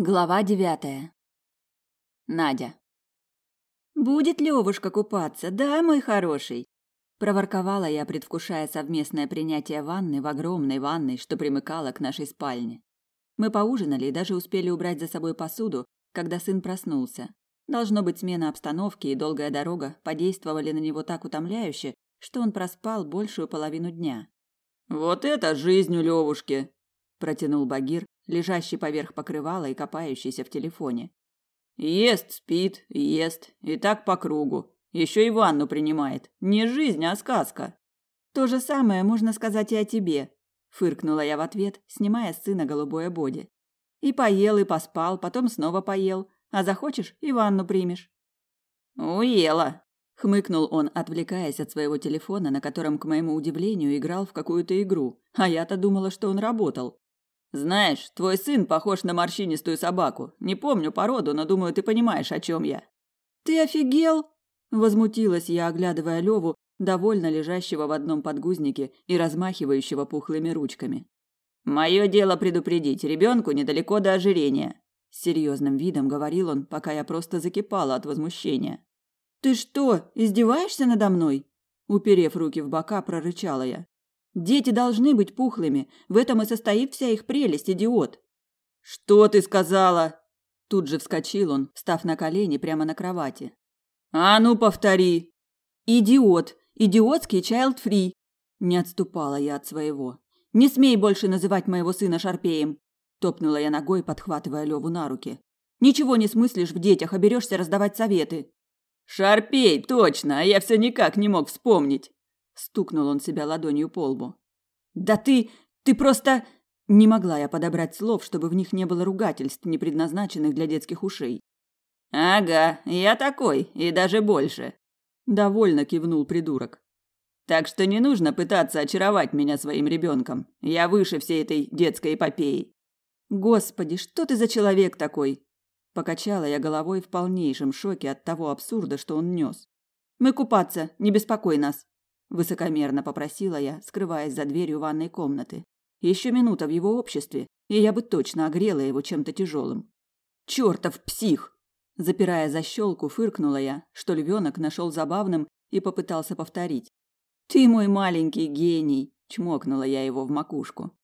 Глава девятая. Надя. «Будет Левушка купаться, да, мой хороший?» Проворковала я, предвкушая совместное принятие ванны в огромной ванной, что примыкала к нашей спальне. Мы поужинали и даже успели убрать за собой посуду, когда сын проснулся. Должно быть, смена обстановки и долгая дорога подействовали на него так утомляюще, что он проспал большую половину дня. «Вот это жизнь у Левушки!» – протянул Багир, лежащий поверх покрывала и копающийся в телефоне. Ест, спит, ест, и так по кругу. Еще и ванну принимает. Не жизнь, а сказка. То же самое можно сказать и о тебе, фыркнула я в ответ, снимая с сына голубое боди. И поел, и поспал, потом снова поел, а захочешь и ванну примешь. Уела, хмыкнул он, отвлекаясь от своего телефона, на котором, к моему удивлению, играл в какую-то игру, а я-то думала, что он работал. Знаешь, твой сын похож на морщинистую собаку. Не помню породу, но думаю, ты понимаешь, о чем я. Ты офигел? возмутилась я, оглядывая Леву, довольно лежащего в одном подгузнике и размахивающего пухлыми ручками. Мое дело предупредить, ребенку недалеко до ожирения, с серьезным видом говорил он, пока я просто закипала от возмущения. Ты что, издеваешься надо мной? уперев руки в бока, прорычала я. Дети должны быть пухлыми. В этом и состоит вся их прелесть, идиот. Что ты сказала? Тут же вскочил он, встав на колени прямо на кровати. А ну повтори. Идиот, идиотский child-free. Не отступала я от своего. Не смей больше называть моего сына шарпеем, топнула я ногой, подхватывая Леву на руки. Ничего не смыслишь в детях, а берешься раздавать советы. Шарпей, точно, а я все никак не мог вспомнить. Стукнул он себя ладонью по лбу. Да ты, ты просто не могла я подобрать слов, чтобы в них не было ругательств, не предназначенных для детских ушей. Ага, я такой, и даже больше, довольно кивнул придурок. Так что не нужно пытаться очаровать меня своим ребенком. Я выше всей этой детской эпопеи. Господи, что ты за человек такой? Покачала я головой в полнейшем шоке от того абсурда, что он нес. Мы купаться, не беспокой нас высокомерно попросила я, скрываясь за дверью ванной комнаты. Еще минута в его обществе, и я бы точно огрела его чем-то тяжелым. Чертов псих! Запирая защелку, фыркнула я, что львенок нашел забавным и попытался повторить. Ты мой маленький гений, чмокнула я его в макушку.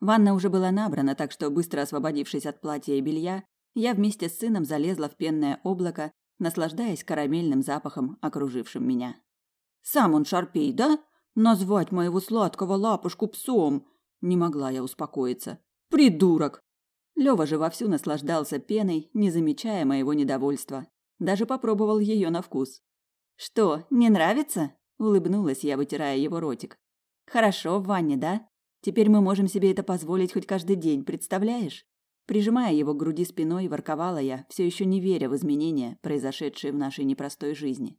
Ванна уже была набрана, так что быстро освободившись от платья и белья, я вместе с сыном залезла в пенное облако, наслаждаясь карамельным запахом, окружившим меня. Сам он шарпей, да? Назвать моего сладкого лапушку псом. Не могла я успокоиться. Придурок. Лёва же вовсю наслаждался пеной, не замечая моего недовольства. Даже попробовал ее на вкус. Что, не нравится? улыбнулась я, вытирая его ротик. Хорошо в ванне, да? Теперь мы можем себе это позволить хоть каждый день, представляешь? Прижимая его к груди спиной, ворковала я, все еще не веря в изменения, произошедшие в нашей непростой жизни.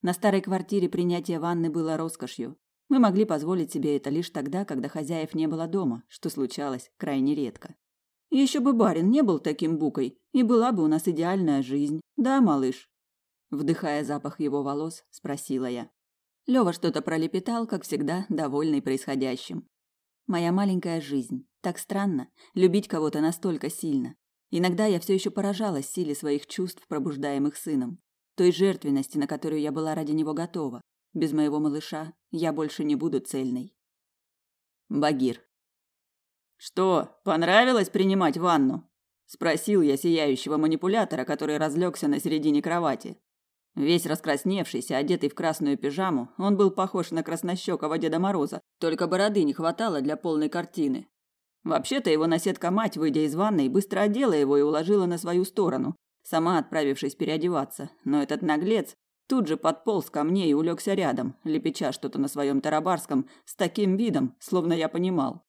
На старой квартире принятие ванны было роскошью. Мы могли позволить себе это лишь тогда, когда хозяев не было дома, что случалось крайне редко. Еще бы барин не был таким букой, и была бы у нас идеальная жизнь. Да, малыш? Вдыхая запах его волос, спросила я. Лёва что-то пролепетал, как всегда, довольный происходящим. Моя маленькая жизнь. Так странно любить кого-то настолько сильно. Иногда я все еще поражалась силе своих чувств, пробуждаемых сыном той жертвенности, на которую я была ради него готова. Без моего малыша я больше не буду цельной. Багир. Что, понравилось принимать ванну? спросил я сияющего манипулятора, который разлегся на середине кровати. Весь раскрасневшийся, одетый в красную пижаму, он был похож на краснощёкого Деда Мороза, только бороды не хватало для полной картины. Вообще-то его наседка мать, выйдя из ванной, быстро одела его и уложила на свою сторону, сама отправившись переодеваться, но этот наглец тут же подполз ко мне и улегся рядом, лепеча что-то на своем тарабарском с таким видом, словно я понимал.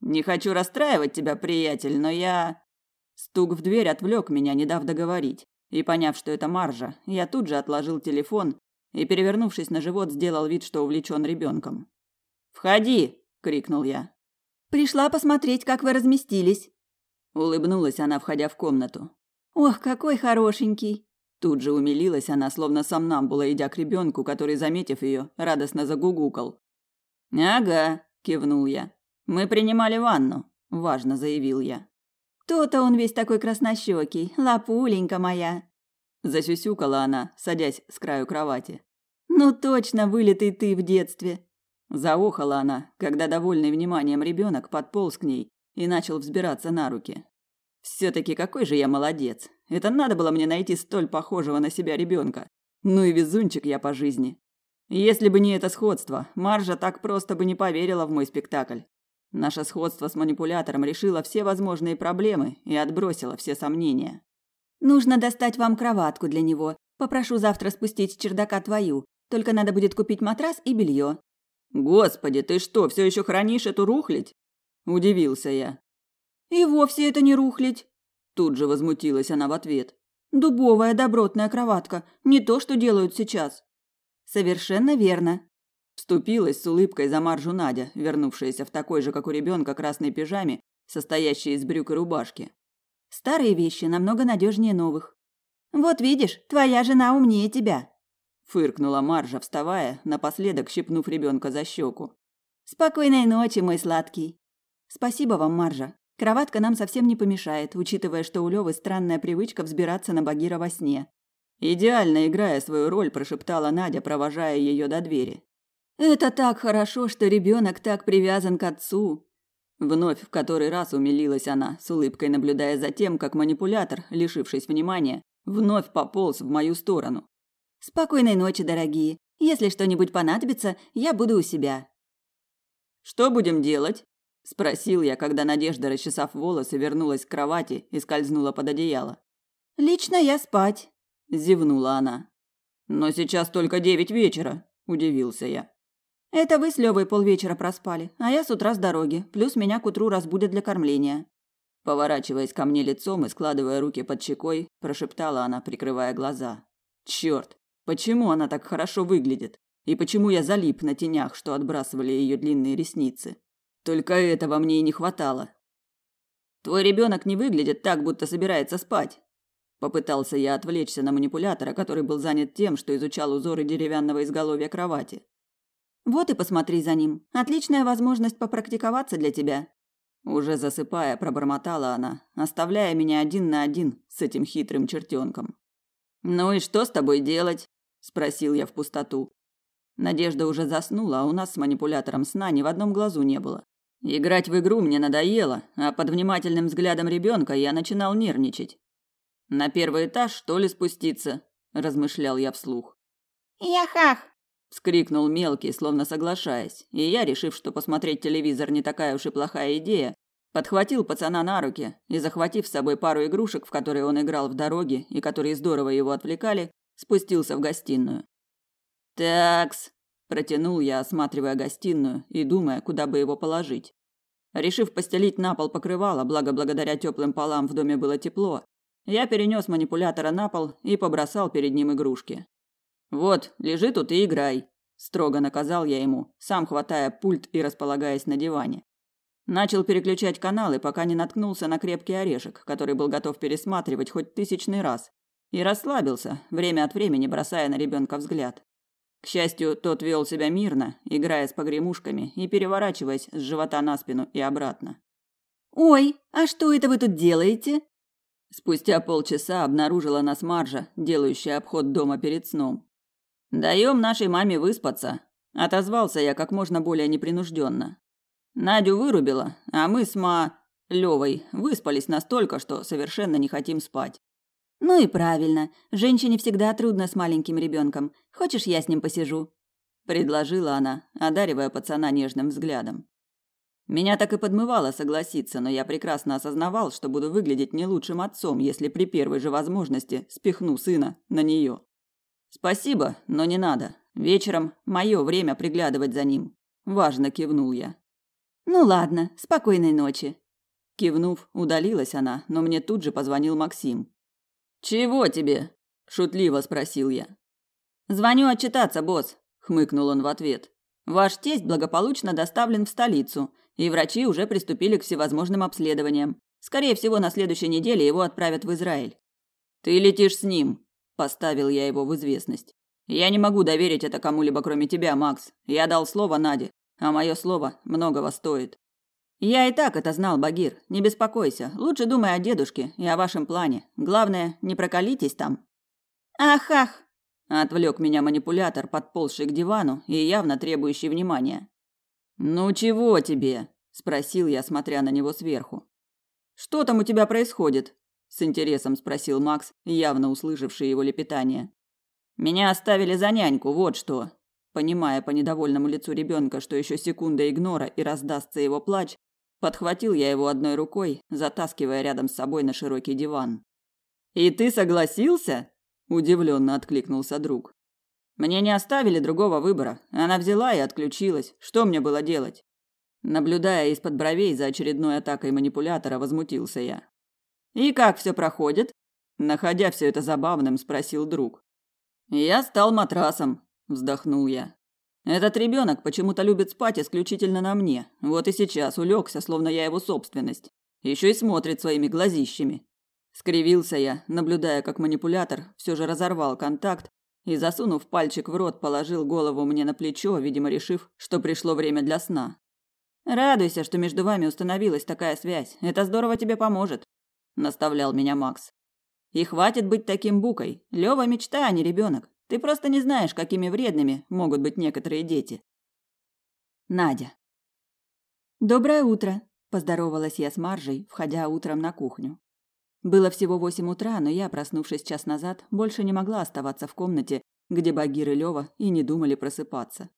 «Не хочу расстраивать тебя, приятель, но я...» Стук в дверь отвлек меня, не дав договорить. И поняв, что это Маржа, я тут же отложил телефон и, перевернувшись на живот, сделал вид, что увлечен ребенком. «Входи!» – крикнул я. «Пришла посмотреть, как вы разместились», – улыбнулась она, входя в комнату. Ох, какой хорошенький. Тут же умилилась она, словно сомнамбула, идя к ребенку, который, заметив ее, радостно загугукал. «Ага», – кивнул я. «Мы принимали ванну», – важно заявил я. То-то он весь такой краснощекий, лапуленька моя. Засюсюкала она, садясь с краю кровати. Ну точно вылитый ты в детстве. Заохала она, когда довольный вниманием ребенок подполз к ней и начал взбираться на руки. Все-таки какой же я молодец. Это надо было мне найти столь похожего на себя ребенка. Ну и везунчик я по жизни. Если бы не это сходство, Маржа так просто бы не поверила в мой спектакль. Наше сходство с манипулятором решило все возможные проблемы и отбросило все сомнения. Нужно достать вам кроватку для него. Попрошу завтра спустить с чердака твою. Только надо будет купить матрас и белье. Господи, ты что, все еще хранишь эту рухлядь? Удивился я. И вовсе это не рухлядь. Тут же возмутилась она в ответ. Дубовая добротная кроватка, не то, что делают сейчас. Совершенно верно. Вступилась с улыбкой за Маржу Надя, вернувшаяся в такой же, как у ребенка, красной пижаме, состоящей из брюк и рубашки. Старые вещи намного надежнее новых. Вот видишь, твоя жена умнее тебя. Фыркнула Маржа, вставая, напоследок щипнув ребенка за щеку. Спокойной ночи, мой сладкий. Спасибо вам, Маржа. Кроватка нам совсем не помешает, учитывая, что у Лёвы странная привычка взбираться на Багира во сне. Идеально играя свою роль, прошептала Надя, провожая ее до двери. Это так хорошо, что ребенок так привязан к отцу. Вновь в который раз умилилась она, с улыбкой наблюдая за тем, как манипулятор, лишившись внимания, вновь пополз в мою сторону. Спокойной ночи, дорогие. Если что-нибудь понадобится, я буду у себя. Что будем делать? Спросил я, когда Надежда, расчесав волосы, вернулась к кровати и скользнула под одеяло. Лично я спать, зевнула она. Но сейчас только девять вечера, удивился я. Это вы с Левой полвечера проспали, а я с утра с дороги, плюс меня к утру разбудят для кормления. Поворачиваясь ко мне лицом и складывая руки под щекой, прошептала она, прикрывая глаза. Черт, почему она так хорошо выглядит? И почему я залип на тенях, что отбрасывали ее длинные ресницы? Только этого мне и не хватало. Твой ребенок не выглядит так, будто собирается спать. Попытался я отвлечься на манипулятора, который был занят тем, что изучал узоры деревянного изголовья кровати. Вот и посмотри за ним. Отличная возможность попрактиковаться для тебя. Уже засыпая, пробормотала она, оставляя меня один на один с этим хитрым чертенком. Ну и что с тобой делать? спросил я в пустоту. Надежда уже заснула, а у нас с манипулятором сна ни в одном глазу не было. Играть в игру мне надоело, а под внимательным взглядом ребенка я начинал нервничать. На первый этаж, что ли, спуститься, размышлял я вслух. Яхах! вскрикнул мелкий, словно соглашаясь. И я, решив, что посмотреть телевизор не такая уж и плохая идея, подхватил пацана на руки и, захватив с собой пару игрушек, в которые он играл в дороге и которые здорово его отвлекали, спустился в гостиную. Такс, Протянул я, осматривая гостиную и думая, куда бы его положить. Решив постелить на пол покрывало, благо благодаря теплым полам в доме было тепло, я перенес манипулятора на пол и побросал перед ним игрушки. «Вот, лежи тут и играй», – строго наказал я ему, сам хватая пульт и располагаясь на диване. Начал переключать каналы, пока не наткнулся на крепкий орешек, который был готов пересматривать хоть тысячный раз, и расслабился, время от времени бросая на ребенка взгляд. К счастью, тот вел себя мирно, играя с погремушками и переворачиваясь с живота на спину и обратно. «Ой, а что это вы тут делаете?» Спустя полчаса обнаружила нас Маржа, делающая обход дома перед сном. «Даем нашей маме выспаться», – отозвался я как можно более непринужденно. Надю вырубила, а мы с Ма... Левой выспались настолько, что совершенно не хотим спать. Ну и правильно. Женщине всегда трудно с маленьким ребенком. Хочешь, я с ним посижу? предложила она, одаривая пацана нежным взглядом. Меня так и подмывало согласиться, но я прекрасно осознавал, что буду выглядеть не лучшим отцом, если при первой же возможности спихну сына на нее. Спасибо, но не надо. Вечером мое время приглядывать за ним. Важно кивнул я. Ну ладно, спокойной ночи. Кивнув, удалилась она, но мне тут же позвонил Максим. «Чего тебе?» – шутливо спросил я. «Звоню отчитаться, босс», – хмыкнул он в ответ. «Ваш тесть благополучно доставлен в столицу, и врачи уже приступили к всевозможным обследованиям. Скорее всего, на следующей неделе его отправят в Израиль». «Ты летишь с ним», – поставил я его в известность. «Я не могу доверить это кому-либо, кроме тебя, Макс. Я дал слово Наде, а мое слово многого стоит». Я и так это знал, Багир. Не беспокойся. Лучше думай о дедушке и о вашем плане. Главное, не проколитесь там. Ах, ах, отвлек меня манипулятор, подползший к дивану и явно требующий внимания. Ну чего тебе? спросил я, смотря на него сверху. Что там у тебя происходит? с интересом спросил Макс, явно услышавший его лепетание. Меня оставили за няньку, вот что. Понимая по недовольному лицу ребенка, что еще секунда игнора и раздастся его плач, подхватил я его одной рукой, затаскивая рядом с собой на широкий диван. И ты согласился? удивленно откликнулся друг. Мне не оставили другого выбора. Она взяла и отключилась. Что мне было делать? Наблюдая из-под бровей за очередной атакой манипулятора, возмутился я. И как все проходит? Находя все это забавным, спросил друг. Я стал матрасом, вздохнул я. Этот ребенок почему-то любит спать исключительно на мне. Вот и сейчас улегся, словно я его собственность. Еще и смотрит своими глазищами. Скривился я, наблюдая, как манипулятор все же разорвал контакт и, засунув пальчик в рот, положил голову мне на плечо, видимо, решив, что пришло время для сна. Радуйся, что между вами установилась такая связь. Это здорово тебе поможет наставлял меня Макс. И хватит быть таким букой. Лёва мечта, а не ребенок. Ты просто не знаешь, какими вредными могут быть некоторые дети. Надя. Доброе утро, поздоровалась я с Маржей, входя утром на кухню. Было всего восемь утра, но я, проснувшись час назад, больше не могла оставаться в комнате, где Багир и Лёва и не думали просыпаться.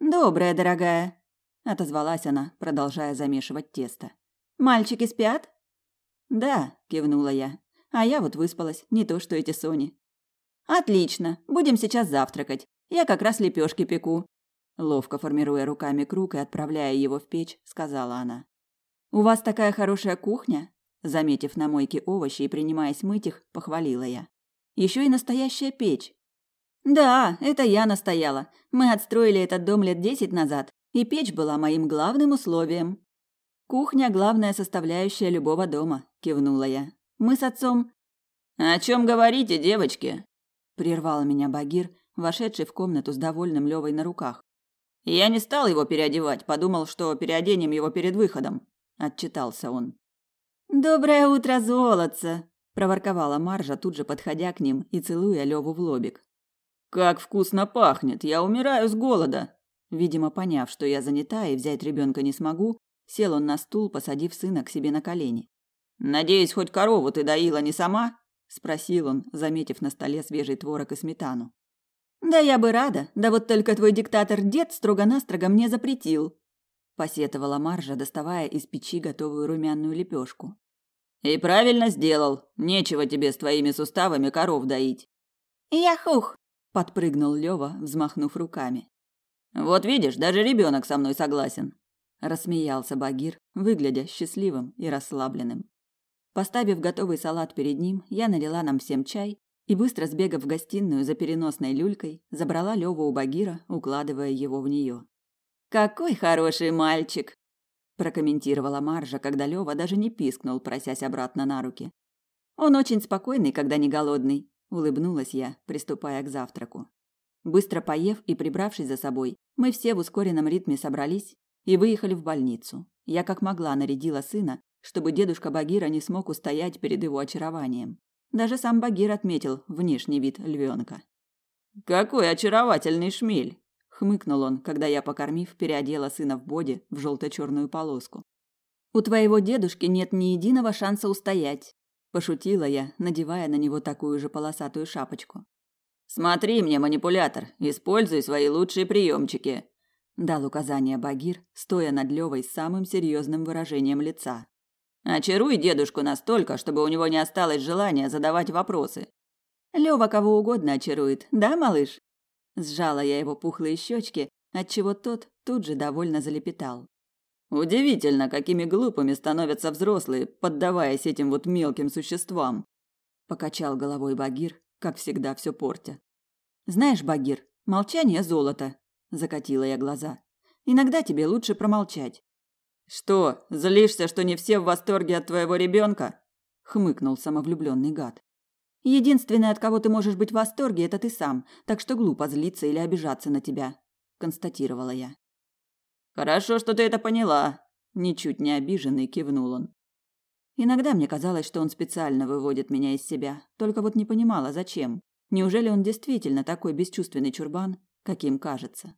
«Добрая, дорогая», – отозвалась она, продолжая замешивать тесто. «Мальчики спят?» Да, кивнула я. А я вот выспалась, не то что эти Сони. Отлично, будем сейчас завтракать. Я как раз лепешки пеку. Ловко формируя руками круг и отправляя его в печь, сказала она. У вас такая хорошая кухня, заметив на мойке овощи и принимаясь мыть их, похвалила я. Еще и настоящая печь. Да, это я настояла. Мы отстроили этот дом лет десять назад, и печь была моим главным условием. Кухня главная составляющая любого дома, кивнула я. Мы с отцом О чем говорите, девочки? Прервал меня Багир, вошедший в комнату с довольным Левой на руках. Я не стал его переодевать, подумал, что переоденем его перед выходом, отчитался он. Доброе утро, золотце, проворковала Маржа, тут же подходя к ним и целуя Леву в лобик. Как вкусно пахнет, я умираю с голода. Видимо, поняв, что я занята и взять ребенка не смогу, Сел он на стул, посадив сына к себе на колени. «Надеюсь, хоть корову ты доила не сама?» – спросил он, заметив на столе свежий творог и сметану. «Да я бы рада, да вот только твой диктатор-дед строго-настрого мне запретил», – посетовала Маржа, доставая из печи готовую румяную лепешку. «И правильно сделал. Нечего тебе с твоими суставами коров доить». «Яхух!» – подпрыгнул Лёва, взмахнув руками. «Вот видишь, даже ребенок со мной согласен рассмеялся Багир, выглядя счастливым и расслабленным. Поставив готовый салат перед ним, я налила нам всем чай и быстро сбегав в гостиную за переносной люлькой, забрала Леву у Багира, укладывая его в нее. Какой хороший мальчик, прокомментировала Маржа, когда Лева даже не пискнул, просясь обратно на руки. Он очень спокойный, когда не голодный, улыбнулась я, приступая к завтраку. Быстро поев и прибравшись за собой, мы все в ускоренном ритме собрались и выехали в больницу. Я как могла нарядила сына, чтобы дедушка Багира не смог устоять перед его очарованием. Даже сам Багир отметил внешний вид львенка. «Какой очаровательный шмель!» – хмыкнул он, когда я, покормив, переодела сына в боди в желто-черную полоску. «У твоего дедушки нет ни единого шанса устоять», – пошутила я, надевая на него такую же полосатую шапочку. «Смотри мне, манипулятор, используй свои лучшие приемчики», дал указание Багир, стоя над Левой с самым серьезным выражением лица. Очаруй дедушку настолько, чтобы у него не осталось желания задавать вопросы. Лева кого угодно очарует, да, малыш? Сжала я его пухлые щечки, отчего тот тут же довольно залепетал. Удивительно, какими глупыми становятся взрослые, поддаваясь этим вот мелким существам. Покачал головой Багир, как всегда все портя. Знаешь, Багир, молчание золото, закатила я глаза. Иногда тебе лучше промолчать. Что, злишься, что не все в восторге от твоего ребенка? хмыкнул самовлюбленный гад. Единственное, от кого ты можешь быть в восторге, это ты сам, так что глупо злиться или обижаться на тебя, констатировала я. Хорошо, что ты это поняла, Ничуть не обиженный кивнул он. Иногда мне казалось, что он специально выводит меня из себя, только вот не понимала, зачем. Неужели он действительно такой бесчувственный чурбан, каким кажется?